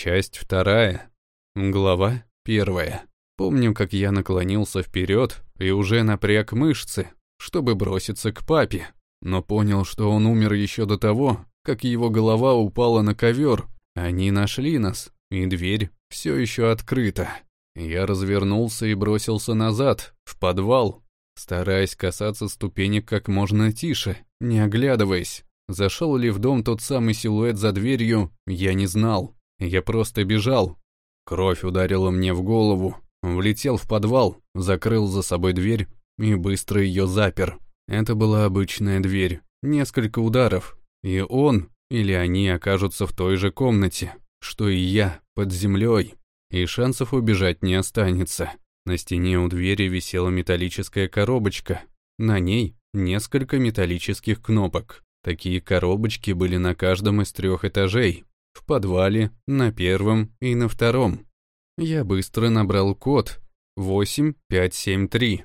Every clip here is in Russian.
Часть вторая. Глава первая. Помню, как я наклонился вперед и уже напряг мышцы, чтобы броситься к папе, но понял, что он умер еще до того, как его голова упала на ковер. Они нашли нас, и дверь все еще открыта. Я развернулся и бросился назад, в подвал, стараясь касаться ступенек как можно тише, не оглядываясь. Зашел ли в дом тот самый силуэт за дверью, я не знал. Я просто бежал. Кровь ударила мне в голову. Влетел в подвал, закрыл за собой дверь и быстро ее запер. Это была обычная дверь. Несколько ударов, и он или они окажутся в той же комнате, что и я, под землей, и шансов убежать не останется. На стене у двери висела металлическая коробочка. На ней несколько металлических кнопок. Такие коробочки были на каждом из трех этажей. В подвале, на первом и на втором. Я быстро набрал код 8573.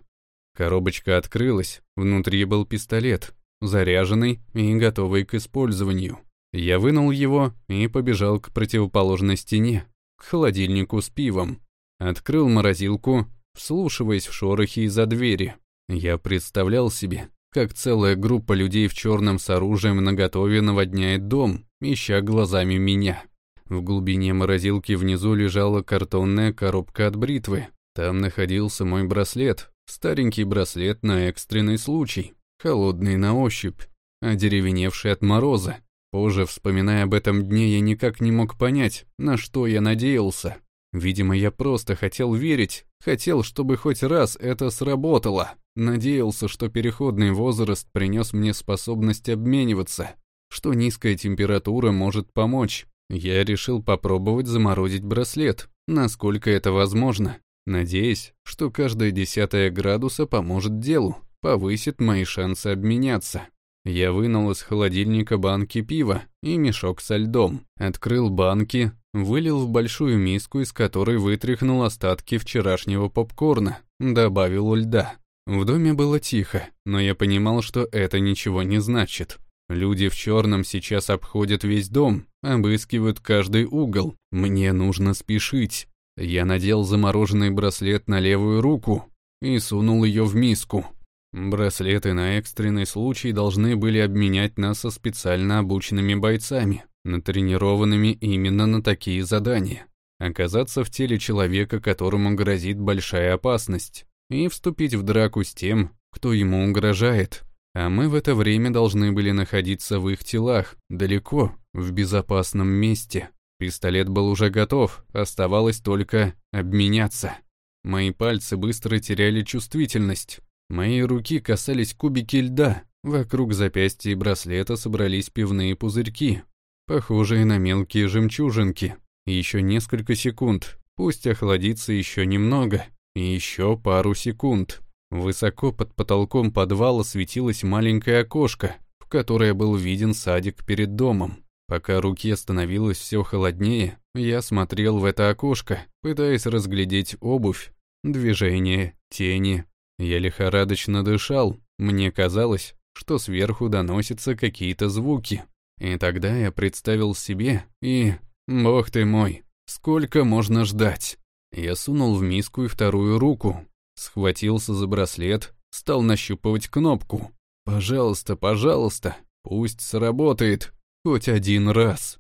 Коробочка открылась, внутри был пистолет, заряженный и готовый к использованию. Я вынул его и побежал к противоположной стене, к холодильнику с пивом. Открыл морозилку, вслушиваясь в шорохи из-за двери. Я представлял себе, как целая группа людей в черном с оружием наготове наводняет дом, ища глазами меня. В глубине морозилки внизу лежала картонная коробка от бритвы. Там находился мой браслет, старенький браслет на экстренный случай, холодный на ощупь, одеревеневший от мороза. Позже, вспоминая об этом дне, я никак не мог понять, на что я надеялся. Видимо, я просто хотел верить, хотел, чтобы хоть раз это сработало. Надеялся, что переходный возраст принес мне способность обмениваться, что низкая температура может помочь. Я решил попробовать заморозить браслет, насколько это возможно, надеясь, что каждая десятая градуса поможет делу, повысит мои шансы обменяться. Я вынул из холодильника банки пива и мешок со льдом, открыл банки, вылил в большую миску, из которой вытряхнул остатки вчерашнего попкорна, добавил льда. В доме было тихо, но я понимал, что это ничего не значит. Люди в черном сейчас обходят весь дом, обыскивают каждый угол. Мне нужно спешить. Я надел замороженный браслет на левую руку и сунул ее в миску. Браслеты на экстренный случай должны были обменять нас со специально обученными бойцами, натренированными именно на такие задания. Оказаться в теле человека, которому грозит большая опасность, и вступить в драку с тем, кто ему угрожает. А мы в это время должны были находиться в их телах, далеко, в безопасном месте. Пистолет был уже готов, оставалось только обменяться. Мои пальцы быстро теряли чувствительность, Мои руки касались кубики льда, вокруг запястья и браслета собрались пивные пузырьки, похожие на мелкие жемчужинки. Еще несколько секунд, пусть охладится еще немного, и еще пару секунд. Высоко под потолком подвала светилось маленькое окошко, в которое был виден садик перед домом. Пока руке становилось все холоднее, я смотрел в это окошко, пытаясь разглядеть обувь, движение, тени, я лихорадочно дышал, мне казалось, что сверху доносятся какие-то звуки. И тогда я представил себе и... Бог ты мой, сколько можно ждать? Я сунул в миску и вторую руку, схватился за браслет, стал нащупывать кнопку. Пожалуйста, пожалуйста, пусть сработает хоть один раз.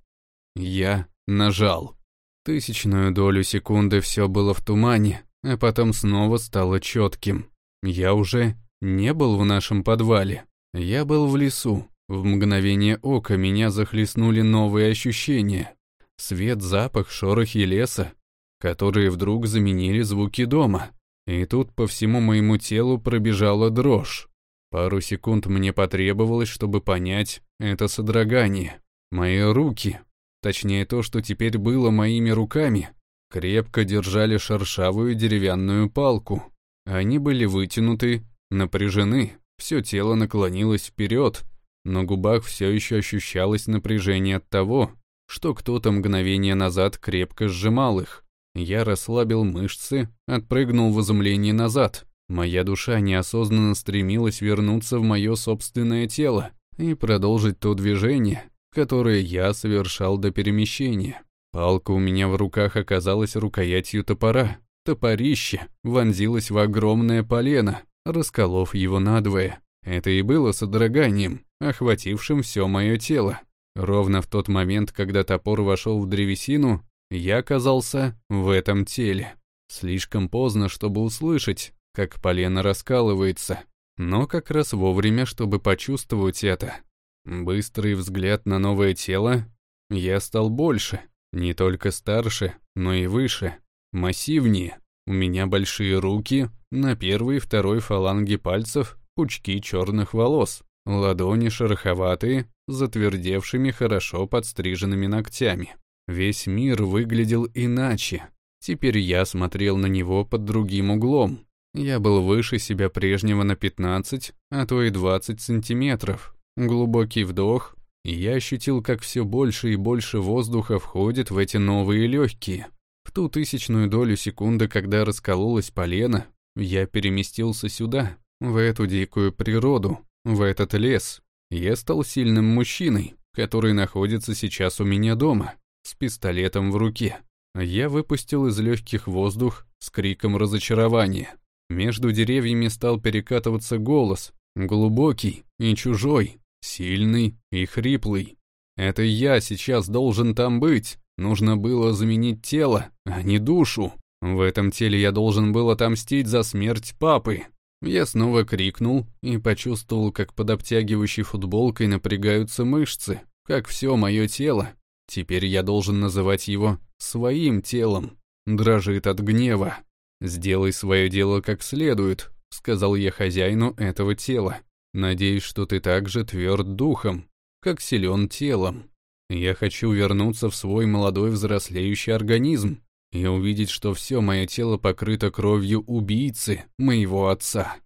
Я нажал. Тысячную долю секунды все было в тумане, а потом снова стало четким. Я уже не был в нашем подвале. Я был в лесу. В мгновение ока меня захлестнули новые ощущения. Свет, запах, шорохи леса, которые вдруг заменили звуки дома. И тут по всему моему телу пробежала дрожь. Пару секунд мне потребовалось, чтобы понять это содрогание. Мои руки, точнее то, что теперь было моими руками, крепко держали шершавую деревянную палку. Они были вытянуты, напряжены, все тело наклонилось вперед, на губах все еще ощущалось напряжение от того, что кто-то мгновение назад крепко сжимал их. Я расслабил мышцы, отпрыгнул в изумлении назад. Моя душа неосознанно стремилась вернуться в мое собственное тело и продолжить то движение, которое я совершал до перемещения. Палка у меня в руках оказалась рукоятью топора. Топорище вонзилось в огромное полено, расколов его надвое. Это и было содроганием, охватившим все мое тело. Ровно в тот момент, когда топор вошел в древесину, я оказался в этом теле. Слишком поздно, чтобы услышать, как полено раскалывается, но как раз вовремя, чтобы почувствовать это. Быстрый взгляд на новое тело, я стал больше, не только старше, но и выше, массивнее. У меня большие руки, на первой и второй фаланге пальцев пучки черных волос, ладони шероховатые, затвердевшими хорошо подстриженными ногтями. Весь мир выглядел иначе. Теперь я смотрел на него под другим углом. Я был выше себя прежнего на 15, а то и 20 сантиметров. Глубокий вдох, и я ощутил, как все больше и больше воздуха входит в эти новые легкие. Ту тысячную долю секунды, когда раскололась полено, я переместился сюда, в эту дикую природу, в этот лес. Я стал сильным мужчиной, который находится сейчас у меня дома, с пистолетом в руке. Я выпустил из легких воздух с криком разочарования. Между деревьями стал перекатываться голос, глубокий и чужой, сильный и хриплый. Это я сейчас должен там быть. Нужно было заменить тело, а не душу. В этом теле я должен был отомстить за смерть папы. Я снова крикнул и почувствовал, как под обтягивающей футболкой напрягаются мышцы, как все мое тело. Теперь я должен называть его своим телом. Дрожит от гнева. «Сделай свое дело как следует», — сказал я хозяину этого тела. «Надеюсь, что ты также тверд духом, как силен телом. Я хочу вернуться в свой молодой взрослеющий организм и увидеть, что все мое тело покрыто кровью убийцы, моего отца.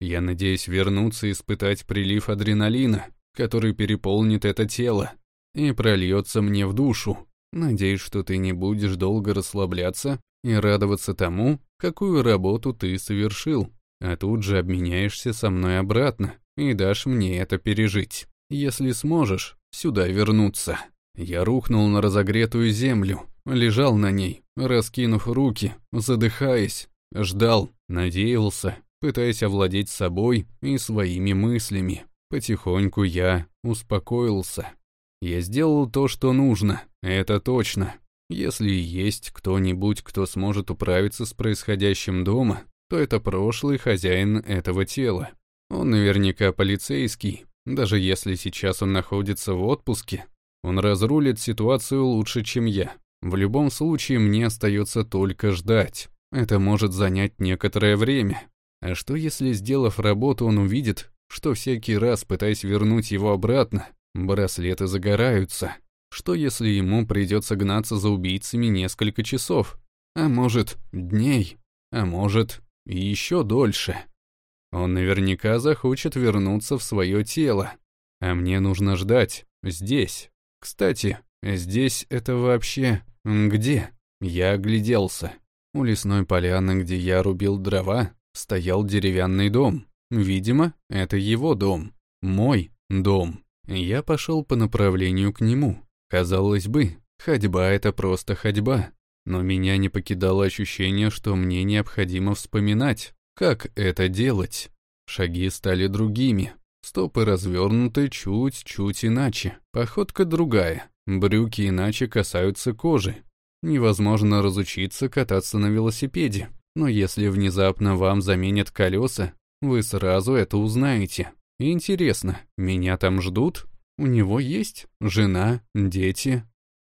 Я надеюсь вернуться и испытать прилив адреналина, который переполнит это тело и прольется мне в душу. Надеюсь, что ты не будешь долго расслабляться и радоваться тому, какую работу ты совершил, а тут же обменяешься со мной обратно и дашь мне это пережить. Если сможешь, сюда вернуться. Я рухнул на разогретую землю, лежал на ней, раскинув руки, задыхаясь, ждал, надеялся, пытаясь овладеть собой и своими мыслями. Потихоньку я успокоился. Я сделал то, что нужно, это точно. Если есть кто-нибудь, кто сможет управиться с происходящим дома, то это прошлый хозяин этого тела. Он наверняка полицейский, даже если сейчас он находится в отпуске. Он разрулит ситуацию лучше, чем я. В любом случае, мне остается только ждать. Это может занять некоторое время. А что если, сделав работу, он увидит, что всякий раз, пытаясь вернуть его обратно, браслеты загораются? Что если ему придется гнаться за убийцами несколько часов? А может, дней? А может, еще дольше? Он наверняка захочет вернуться в свое тело. А мне нужно ждать, здесь. Кстати, здесь это вообще... где? Я огляделся. У лесной поляны, где я рубил дрова, стоял деревянный дом. Видимо, это его дом. Мой дом. Я пошел по направлению к нему. Казалось бы, ходьба — это просто ходьба. Но меня не покидало ощущение, что мне необходимо вспоминать, как это делать. Шаги стали другими. Стопы развернуты чуть-чуть иначе. Походка другая. Брюки иначе касаются кожи. Невозможно разучиться кататься на велосипеде. Но если внезапно вам заменят колеса, вы сразу это узнаете. Интересно, меня там ждут? У него есть жена, дети.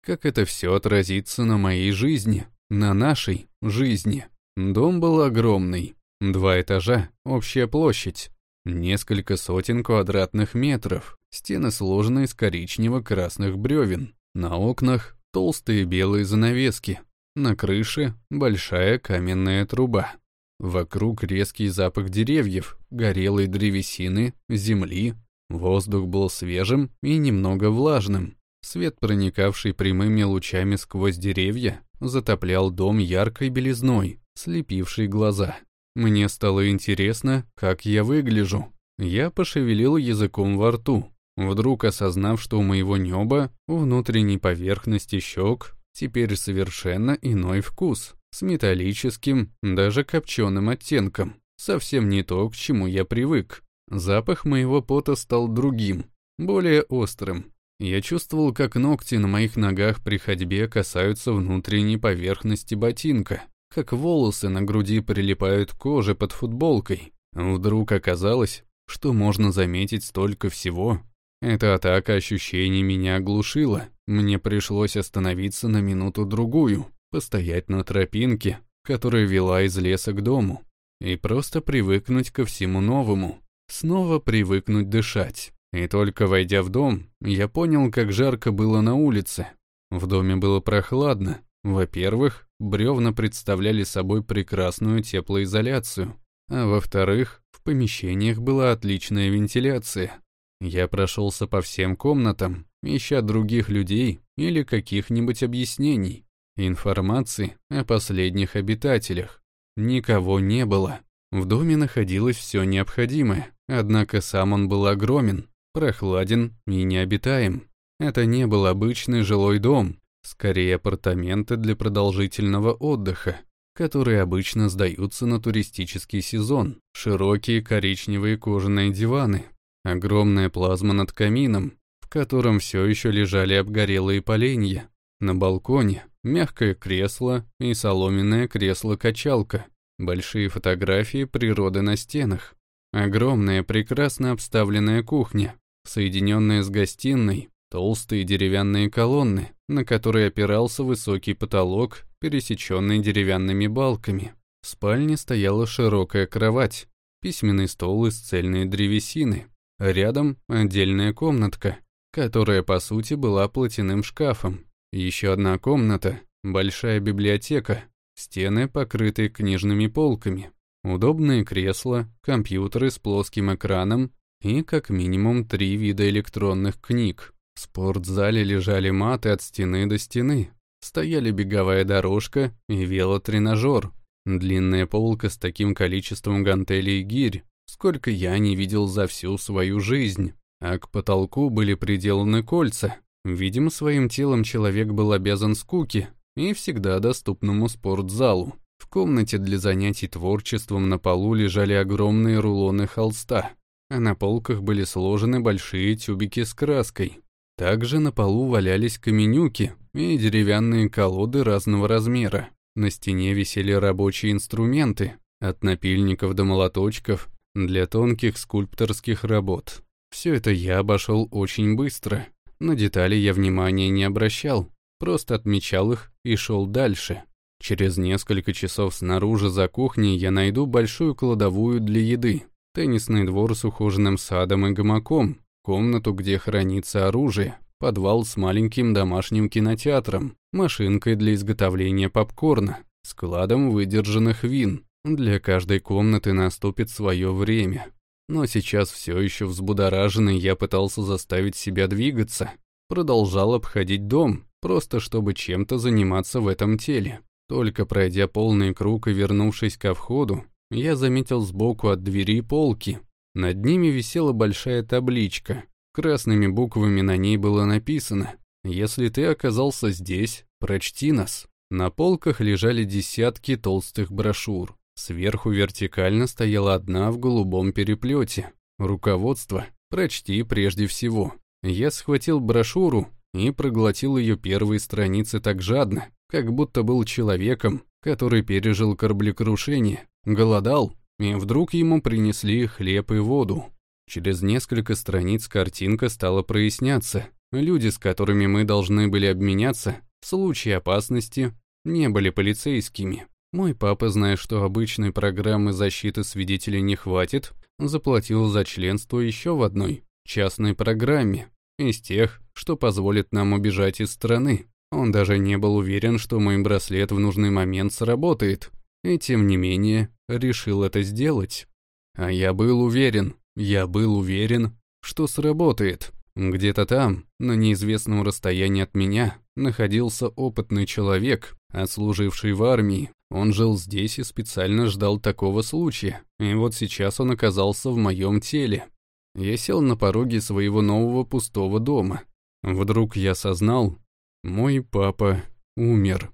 Как это все отразится на моей жизни, на нашей жизни? Дом был огромный. Два этажа, общая площадь. Несколько сотен квадратных метров. Стены сложены из коричнево-красных бревен. На окнах толстые белые занавески. На крыше большая каменная труба. Вокруг резкий запах деревьев, горелой древесины, земли, Воздух был свежим и немного влажным. Свет, проникавший прямыми лучами сквозь деревья, затоплял дом яркой белизной, слепившей глаза. Мне стало интересно, как я выгляжу. Я пошевелил языком во рту, вдруг осознав, что у моего неба, у внутренней поверхности щек, теперь совершенно иной вкус, с металлическим, даже копченым оттенком. Совсем не то, к чему я привык. Запах моего пота стал другим, более острым. Я чувствовал, как ногти на моих ногах при ходьбе касаются внутренней поверхности ботинка, как волосы на груди прилипают к коже под футболкой. Вдруг оказалось, что можно заметить столько всего. Эта атака ощущений меня оглушила. Мне пришлось остановиться на минуту-другую, постоять на тропинке, которая вела из леса к дому, и просто привыкнуть ко всему новому, снова привыкнуть дышать. И только войдя в дом, я понял, как жарко было на улице. В доме было прохладно. Во-первых, бревна представляли собой прекрасную теплоизоляцию, а во-вторых, в помещениях была отличная вентиляция. Я прошелся по всем комнатам, ища других людей или каких-нибудь объяснений, информации о последних обитателях. Никого не было. В доме находилось все необходимое, однако сам он был огромен, прохладен и необитаем. Это не был обычный жилой дом, скорее апартаменты для продолжительного отдыха, которые обычно сдаются на туристический сезон. Широкие коричневые кожаные диваны, огромная плазма над камином, в котором все еще лежали обгорелые поленья. На балконе мягкое кресло и соломенное кресло-качалка, большие фотографии природы на стенах, огромная прекрасно обставленная кухня, соединенная с гостиной, толстые деревянные колонны, на которые опирался высокий потолок, пересеченный деревянными балками. В спальне стояла широкая кровать, письменный стол из цельной древесины, рядом отдельная комнатка, которая по сути была платяным шкафом, еще одна комната, большая библиотека, стены, покрытые книжными полками, удобные кресла, компьютеры с плоским экраном и как минимум три вида электронных книг. В спортзале лежали маты от стены до стены, стояли беговая дорожка и велотренажер, длинная полка с таким количеством гантелей и гирь, сколько я не видел за всю свою жизнь, а к потолку были приделаны кольца. Видимо, своим телом человек был обязан скуке и всегда доступному спортзалу. В комнате для занятий творчеством на полу лежали огромные рулоны холста, а на полках были сложены большие тюбики с краской. Также на полу валялись каменюки и деревянные колоды разного размера. На стене висели рабочие инструменты, от напильников до молоточков, для тонких скульпторских работ. Все это я обошел очень быстро. На детали я внимания не обращал, просто отмечал их и шел дальше. Через несколько часов снаружи за кухней я найду большую кладовую для еды теннисный двор с ухоженным садом и гамаком, комнату, где хранится оружие, подвал с маленьким домашним кинотеатром, машинкой для изготовления попкорна, складом выдержанных вин. Для каждой комнаты наступит свое время. Но сейчас все еще взбудораженный я пытался заставить себя двигаться. Продолжал обходить дом, просто чтобы чем-то заниматься в этом теле. Только пройдя полный круг и вернувшись ко входу, я заметил сбоку от двери полки. Над ними висела большая табличка. Красными буквами на ней было написано «Если ты оказался здесь, прочти нас». На полках лежали десятки толстых брошюр. Сверху вертикально стояла одна в голубом переплете. Руководство «Прочти прежде всего». Я схватил брошюру и проглотил ее первые страницы так жадно, как будто был человеком, который пережил кораблекрушение Голодал, и вдруг ему принесли хлеб и воду. Через несколько страниц картинка стала проясняться. Люди, с которыми мы должны были обменяться, в случае опасности, не были полицейскими. Мой папа, зная, что обычной программы защиты свидетелей не хватит, заплатил за членство еще в одной, частной программе, из тех, что позволит нам убежать из страны. Он даже не был уверен, что мой браслет в нужный момент сработает. И тем не менее, решил это сделать. А я был уверен, я был уверен, что сработает. Где-то там, на неизвестном расстоянии от меня, находился опытный человек, отслуживший в армии. Он жил здесь и специально ждал такого случая. И вот сейчас он оказался в моем теле. Я сел на пороге своего нового пустого дома. Вдруг я осознал, мой папа умер.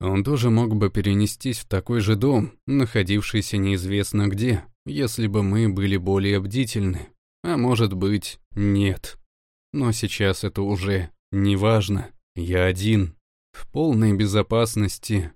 Он тоже мог бы перенестись в такой же дом, находившийся неизвестно где, если бы мы были более бдительны. А может быть, нет. Но сейчас это уже не важно. Я один, в полной безопасности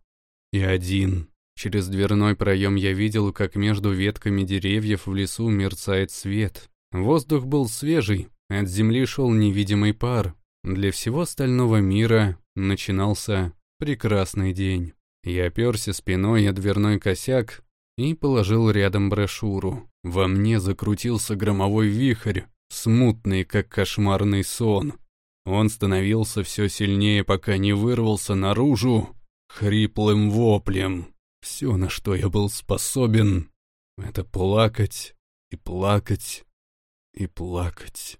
и один. Через дверной проем я видел, как между ветками деревьев в лесу мерцает свет. Воздух был свежий, от земли шел невидимый пар. Для всего остального мира начинался прекрасный день. Я оперся спиной о дверной косяк и положил рядом брошюру. Во мне закрутился громовой вихрь, смутный, как кошмарный сон. Он становился все сильнее, пока не вырвался наружу хриплым воплем. Все, на что я был способен, это плакать и плакать и плакать.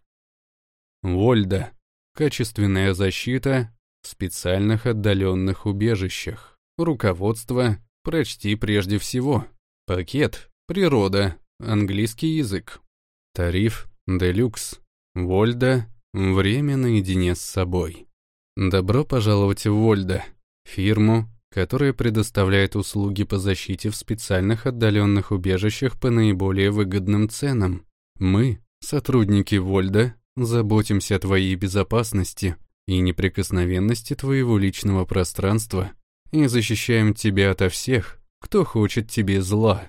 Вольда. Качественная защита специальных отдаленных убежищах. Руководство. Прочти прежде всего. Пакет. Природа. Английский язык. Тариф. Делюкс. Вольда. Время наедине с собой. Добро пожаловать в Вольда. Фирму, которая предоставляет услуги по защите в специальных отдаленных убежищах по наиболее выгодным ценам. Мы, сотрудники Вольда, заботимся о твоей безопасности и неприкосновенности твоего личного пространства и защищаем тебя ото всех, кто хочет тебе зла.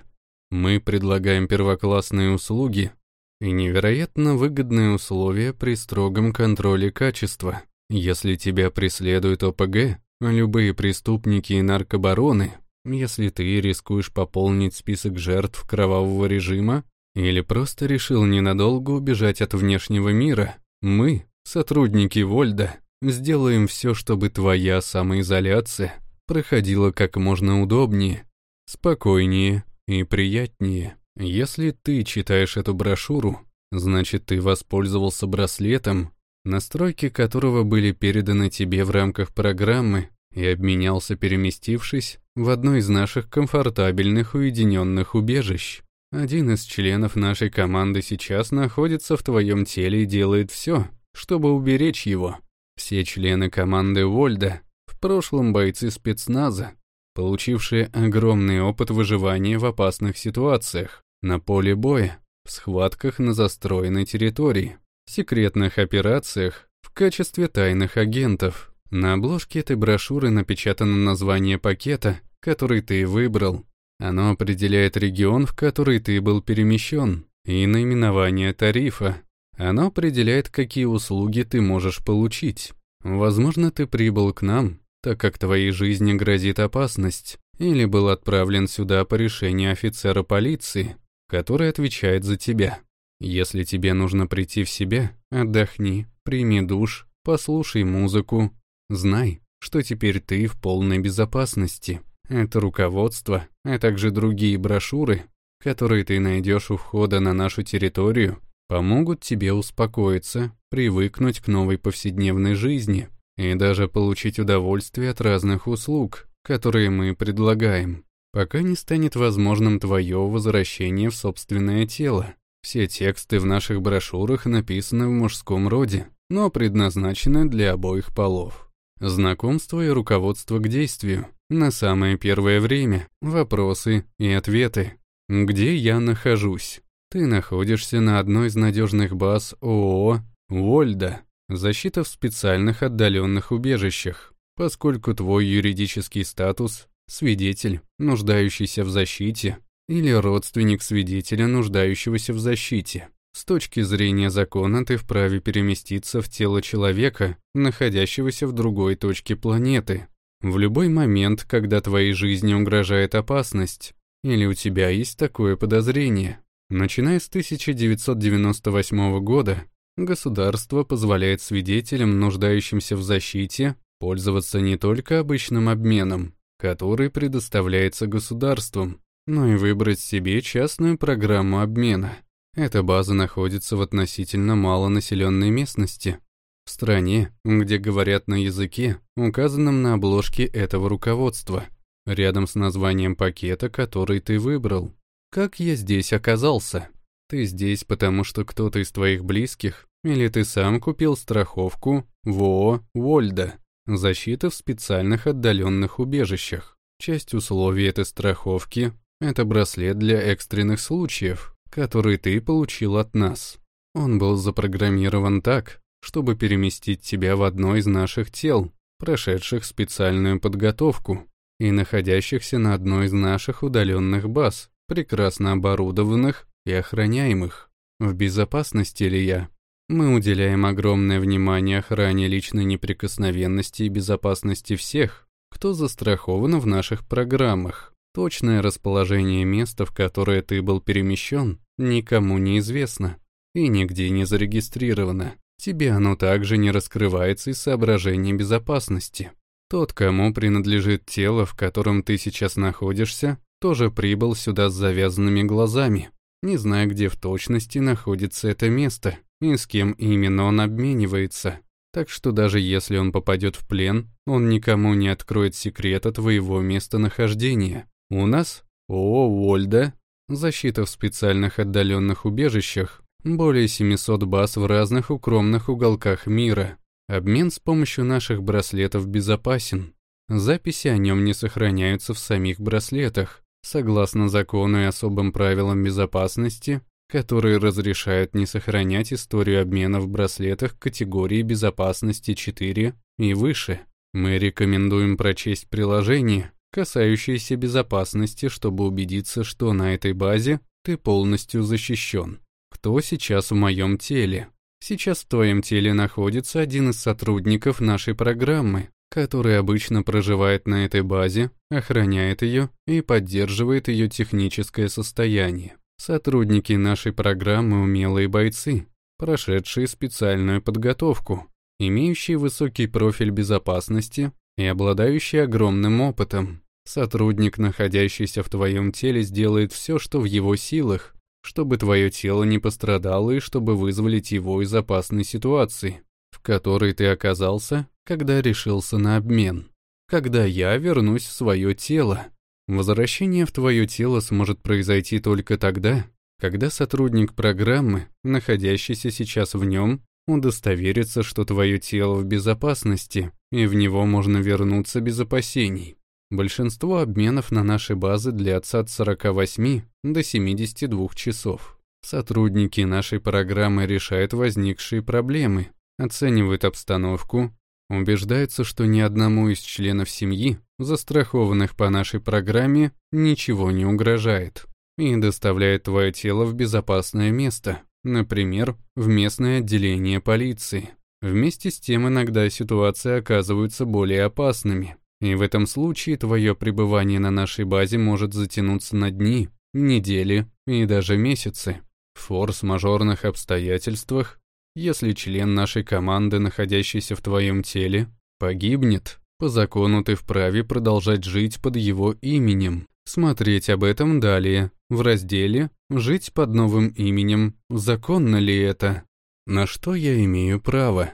Мы предлагаем первоклассные услуги и невероятно выгодные условия при строгом контроле качества. Если тебя преследует ОПГ, Любые преступники и наркобароны, если ты рискуешь пополнить список жертв кровавого режима или просто решил ненадолго убежать от внешнего мира, мы, сотрудники Вольда, сделаем все, чтобы твоя самоизоляция проходила как можно удобнее, спокойнее и приятнее. Если ты читаешь эту брошюру, значит ты воспользовался браслетом, настройки которого были переданы тебе в рамках программы и обменялся, переместившись в одно из наших комфортабельных уединенных убежищ. Один из членов нашей команды сейчас находится в твоем теле и делает все, чтобы уберечь его. Все члены команды Вольда, в прошлом бойцы спецназа, получившие огромный опыт выживания в опасных ситуациях, на поле боя, в схватках на застроенной территории, секретных операциях в качестве тайных агентов. На обложке этой брошюры напечатано название пакета, который ты выбрал. Оно определяет регион, в который ты был перемещен, и наименование тарифа. Оно определяет, какие услуги ты можешь получить. Возможно, ты прибыл к нам, так как твоей жизни грозит опасность, или был отправлен сюда по решению офицера полиции, который отвечает за тебя. Если тебе нужно прийти в себя, отдохни, прими душ, послушай музыку. Знай, что теперь ты в полной безопасности. Это руководство, а также другие брошюры, которые ты найдешь у входа на нашу территорию, помогут тебе успокоиться, привыкнуть к новой повседневной жизни и даже получить удовольствие от разных услуг, которые мы предлагаем, пока не станет возможным твое возвращение в собственное тело. Все тексты в наших брошюрах написаны в мужском роде, но предназначены для обоих полов. Знакомство и руководство к действию. На самое первое время. Вопросы и ответы. Где я нахожусь? Ты находишься на одной из надежных баз ООО «Вольда». Защита в специальных отдаленных убежищах. Поскольку твой юридический статус – свидетель, нуждающийся в защите, или родственник свидетеля, нуждающегося в защите. С точки зрения закона ты вправе переместиться в тело человека, находящегося в другой точке планеты, в любой момент, когда твоей жизни угрожает опасность, или у тебя есть такое подозрение. Начиная с 1998 года, государство позволяет свидетелям, нуждающимся в защите, пользоваться не только обычным обменом, который предоставляется государством, но и выбрать себе частную программу обмена. Эта база находится в относительно малонаселенной местности, в стране, где говорят на языке, указанном на обложке этого руководства, рядом с названием пакета, который ты выбрал. Как я здесь оказался? Ты здесь, потому что кто-то из твоих близких, или ты сам купил страховку в ООО «Вольда». Защита в специальных отдаленных убежищах. Часть условий этой страховки – это браслет для экстренных случаев, который ты получил от нас. Он был запрограммирован так, чтобы переместить тебя в одно из наших тел, прошедших специальную подготовку и находящихся на одной из наших удаленных баз, прекрасно оборудованных и охраняемых. В безопасности ли я? Мы уделяем огромное внимание охране личной неприкосновенности и безопасности всех, кто застрахован в наших программах. Точное расположение места, в которое ты был перемещен, никому не известно и нигде не зарегистрировано. Тебе оно также не раскрывается из соображений безопасности. Тот, кому принадлежит тело, в котором ты сейчас находишься, тоже прибыл сюда с завязанными глазами, не зная, где в точности находится это место и с кем именно он обменивается. Так что даже если он попадет в плен, он никому не откроет секрета твоего местонахождения. У нас, о, Вольда, защита в специальных отдаленных убежищах, более 700 баз в разных укромных уголках мира. Обмен с помощью наших браслетов безопасен. Записи о нем не сохраняются в самих браслетах, согласно закону и особым правилам безопасности, которые разрешают не сохранять историю обмена в браслетах категории безопасности 4 и выше. Мы рекомендуем прочесть приложение, касающееся безопасности, чтобы убедиться, что на этой базе ты полностью защищен. Кто сейчас в моем теле? Сейчас в твоем теле находится один из сотрудников нашей программы, который обычно проживает на этой базе, охраняет ее и поддерживает ее техническое состояние. Сотрудники нашей программы – умелые бойцы, прошедшие специальную подготовку, имеющие высокий профиль безопасности и обладающие огромным опытом. Сотрудник, находящийся в твоем теле, сделает все, что в его силах, чтобы твое тело не пострадало и чтобы вызволить его из опасной ситуации, в которой ты оказался, когда решился на обмен. Когда я вернусь в свое тело. Возвращение в твое тело сможет произойти только тогда, когда сотрудник программы, находящийся сейчас в нем, удостоверится, что твое тело в безопасности, и в него можно вернуться без опасений. Большинство обменов на наши базы длятся от 48 до 72 часов. Сотрудники нашей программы решают возникшие проблемы, оценивают обстановку, убеждаются, что ни одному из членов семьи, застрахованных по нашей программе, ничего не угрожает, и доставляют твое тело в безопасное место, например, в местное отделение полиции. Вместе с тем иногда ситуации оказываются более опасными, и в этом случае твое пребывание на нашей базе может затянуться на дни, недели и даже месяцы. В форс-мажорных обстоятельствах, если член нашей команды, находящийся в твоем теле, погибнет, по закону ты вправе продолжать жить под его именем. Смотреть об этом далее, в разделе «Жить под новым именем. Законно ли это?» На что я имею право?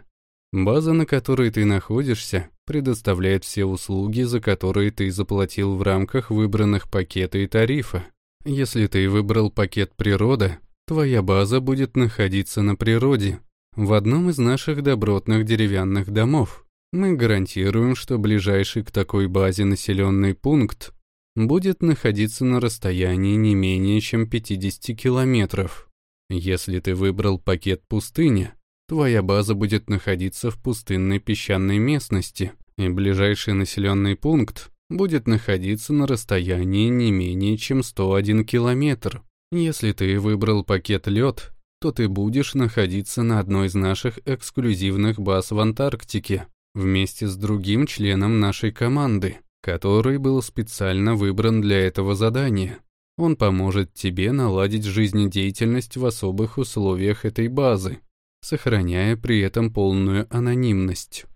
База, на которой ты находишься, предоставляет все услуги, за которые ты заплатил в рамках выбранных пакета и тарифа. Если ты выбрал пакет «Природа», твоя база будет находиться на природе, в одном из наших добротных деревянных домов. Мы гарантируем, что ближайший к такой базе населенный пункт будет находиться на расстоянии не менее чем 50 километров. Если ты выбрал пакет «Пустыня», Твоя база будет находиться в пустынной песчаной местности, и ближайший населенный пункт будет находиться на расстоянии не менее чем 101 километр. Если ты выбрал пакет «Лед», то ты будешь находиться на одной из наших эксклюзивных баз в Антарктике, вместе с другим членом нашей команды, который был специально выбран для этого задания. Он поможет тебе наладить жизнедеятельность в особых условиях этой базы, сохраняя при этом полную анонимность.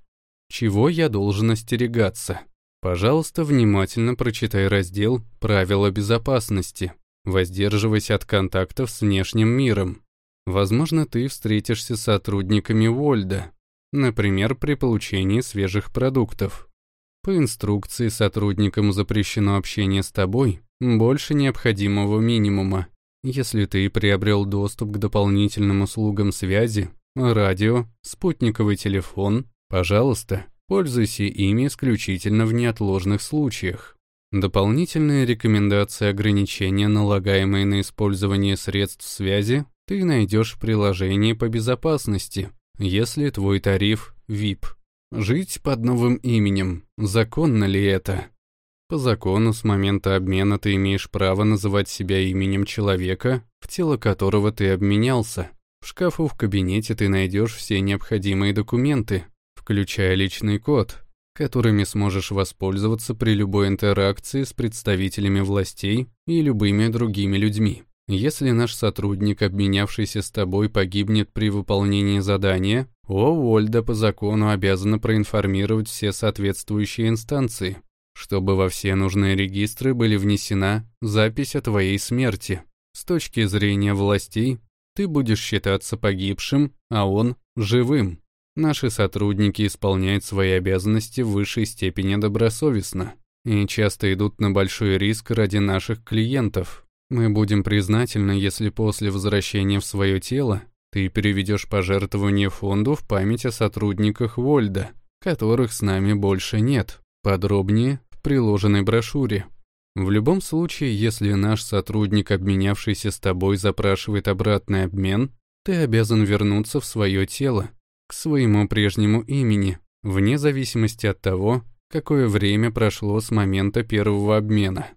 Чего я должен остерегаться? Пожалуйста, внимательно прочитай раздел «Правила безопасности». Воздерживайся от контактов с внешним миром. Возможно, ты встретишься с сотрудниками Вольда, например, при получении свежих продуктов. По инструкции сотрудникам запрещено общение с тобой больше необходимого минимума. Если ты приобрел доступ к дополнительным услугам связи, радио, спутниковый телефон, пожалуйста, Пользуйся ими исключительно в неотложных случаях. Дополнительные рекомендации ограничения, налагаемые на использование средств связи, ты найдешь в приложении по безопасности, если твой тариф VIP. Жить под новым именем, законно ли это? По закону, с момента обмена ты имеешь право называть себя именем человека, в тело которого ты обменялся. В шкафу в кабинете ты найдешь все необходимые документы, включая личный код, которыми сможешь воспользоваться при любой интеракции с представителями властей и любыми другими людьми. Если наш сотрудник, обменявшийся с тобой, погибнет при выполнении задания, О Вольда по закону обязана проинформировать все соответствующие инстанции, чтобы во все нужные регистры были внесена запись о твоей смерти. С точки зрения властей, ты будешь считаться погибшим, а он – живым. Наши сотрудники исполняют свои обязанности в высшей степени добросовестно и часто идут на большой риск ради наших клиентов. Мы будем признательны, если после возвращения в свое тело ты переведешь пожертвование фонду в память о сотрудниках Вольда, которых с нами больше нет. Подробнее в приложенной брошюре. В любом случае, если наш сотрудник, обменявшийся с тобой, запрашивает обратный обмен, ты обязан вернуться в свое тело к своему прежнему имени, вне зависимости от того, какое время прошло с момента первого обмена.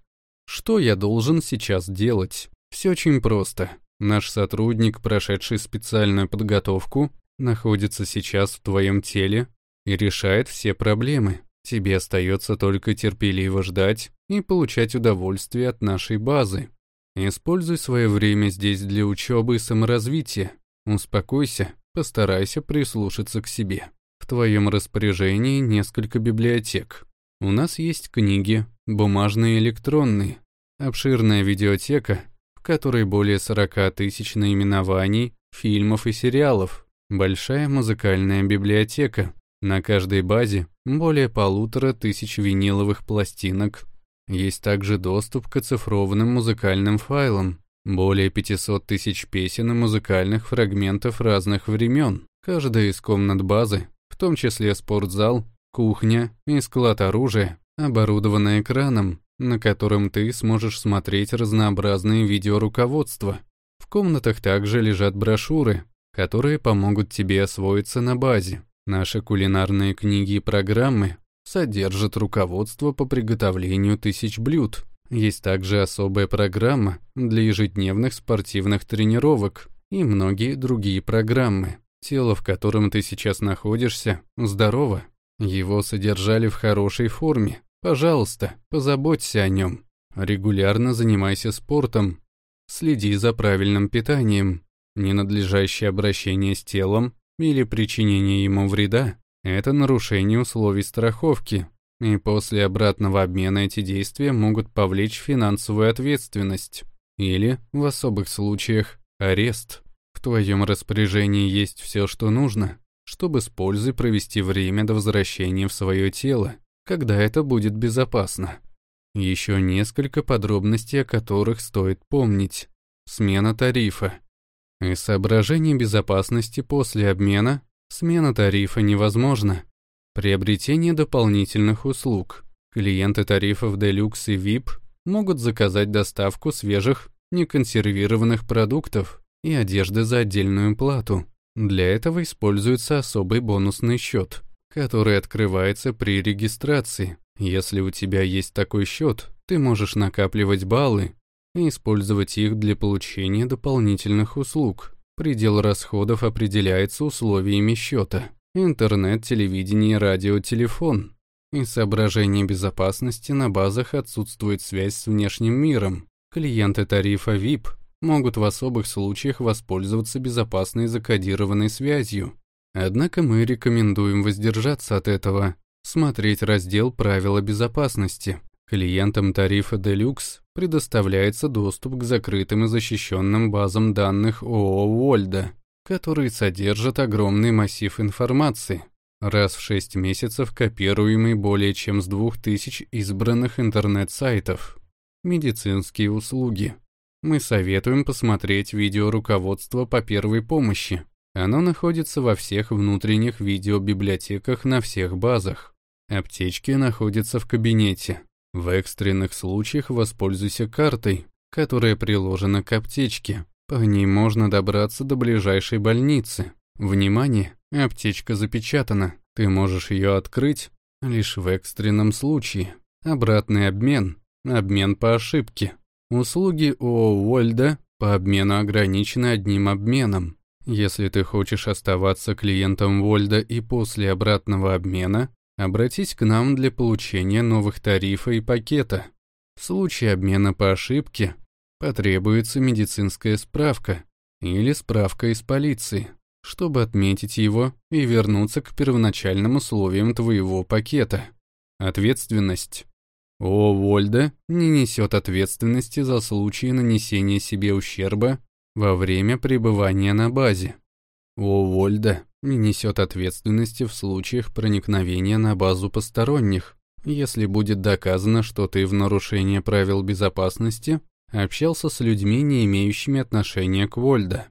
Что я должен сейчас делать? Все очень просто. Наш сотрудник, прошедший специальную подготовку, находится сейчас в твоем теле и решает все проблемы. Тебе остается только терпеливо ждать и получать удовольствие от нашей базы. Используй свое время здесь для учебы и саморазвития. Успокойся Постарайся прислушаться к себе. В твоем распоряжении несколько библиотек. У нас есть книги, бумажные и электронные, обширная видеотека, в которой более 40 тысяч наименований, фильмов и сериалов, большая музыкальная библиотека, на каждой базе более полутора тысяч виниловых пластинок. Есть также доступ к оцифрованным музыкальным файлам, более 500 тысяч песен и музыкальных фрагментов разных времен. Каждая из комнат базы, в том числе спортзал, кухня и склад оружия, оборудована экраном, на котором ты сможешь смотреть разнообразные видеоруководства. В комнатах также лежат брошюры, которые помогут тебе освоиться на базе. Наши кулинарные книги и программы содержат руководство по приготовлению тысяч блюд, есть также особая программа для ежедневных спортивных тренировок и многие другие программы. Тело, в котором ты сейчас находишься, здорово. Его содержали в хорошей форме. Пожалуйста, позаботься о нем. Регулярно занимайся спортом. Следи за правильным питанием. Ненадлежащее обращение с телом или причинение ему вреда – это нарушение условий страховки, и после обратного обмена эти действия могут повлечь финансовую ответственность или, в особых случаях, арест. В твоем распоряжении есть все, что нужно, чтобы с пользой провести время до возвращения в свое тело, когда это будет безопасно. Еще несколько подробностей, о которых стоит помнить. Смена тарифа. Из соображений безопасности после обмена смена тарифа невозможна. Приобретение дополнительных услуг. Клиенты тарифов Deluxe и VIP могут заказать доставку свежих, неконсервированных продуктов и одежды за отдельную плату. Для этого используется особый бонусный счет, который открывается при регистрации. Если у тебя есть такой счет, ты можешь накапливать баллы и использовать их для получения дополнительных услуг. Предел расходов определяется условиями счета интернет, телевидение, радио, телефон. Из соображений безопасности на базах отсутствует связь с внешним миром. Клиенты тарифа VIP могут в особых случаях воспользоваться безопасной закодированной связью. Однако мы рекомендуем воздержаться от этого, смотреть раздел «Правила безопасности». Клиентам тарифа Deluxe предоставляется доступ к закрытым и защищенным базам данных ООО «Вольда», которые содержат огромный массив информации, раз в 6 месяцев копируемый более чем с 2000 избранных интернет-сайтов. Медицинские услуги. Мы советуем посмотреть видеоруководство по первой помощи, Оно находится во всех внутренних видеобиблиотеках на всех базах. Аптечки находятся в кабинете. В экстренных случаях воспользуйся картой, которая приложена к аптечке. По ней можно добраться до ближайшей больницы. Внимание, аптечка запечатана. Ты можешь ее открыть лишь в экстренном случае. Обратный обмен. Обмен по ошибке. Услуги ООО «Вольда» по обмену ограничены одним обменом. Если ты хочешь оставаться клиентом Вольда и после обратного обмена, обратись к нам для получения новых тарифа и пакета. В случае обмена по ошибке потребуется медицинская справка или справка из полиции, чтобы отметить его и вернуться к первоначальным условиям твоего пакета. Ответственность. О Вольда не несет ответственности за случаи нанесения себе ущерба во время пребывания на базе. О Вольда не несет ответственности в случаях проникновения на базу посторонних, если будет доказано, что ты в нарушение правил безопасности общался с людьми, не имеющими отношения к Вольда.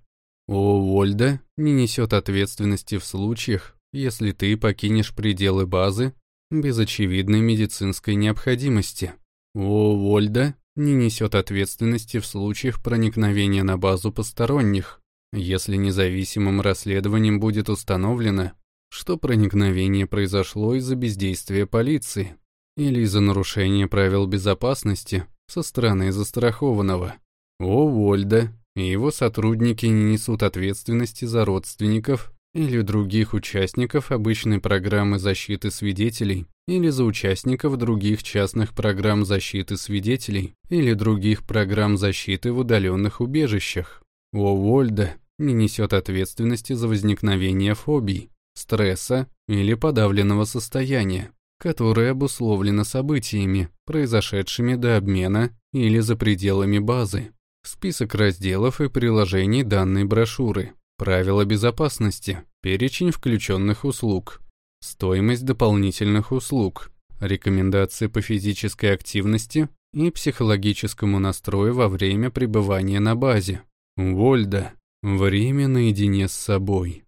О Вольда не несет ответственности в случаях, если ты покинешь пределы базы без очевидной медицинской необходимости. О Вольда не несет ответственности в случаях проникновения на базу посторонних, если независимым расследованием будет установлено, что проникновение произошло из-за бездействия полиции или из-за нарушения правил безопасности со стороны застрахованного. О Вольда и его сотрудники не несут ответственности за родственников или других участников обычной программы защиты свидетелей или за участников других частных программ защиты свидетелей или других программ защиты в удаленных убежищах. О Вольда не несет ответственности за возникновение фобий, стресса или подавленного состояния, которое обусловлено событиями, произошедшими до обмена или за пределами базы. Список разделов и приложений данной брошюры. Правила безопасности. Перечень включенных услуг. Стоимость дополнительных услуг. Рекомендации по физической активности и психологическому настрою во время пребывания на базе. Вольда. Время наедине с собой.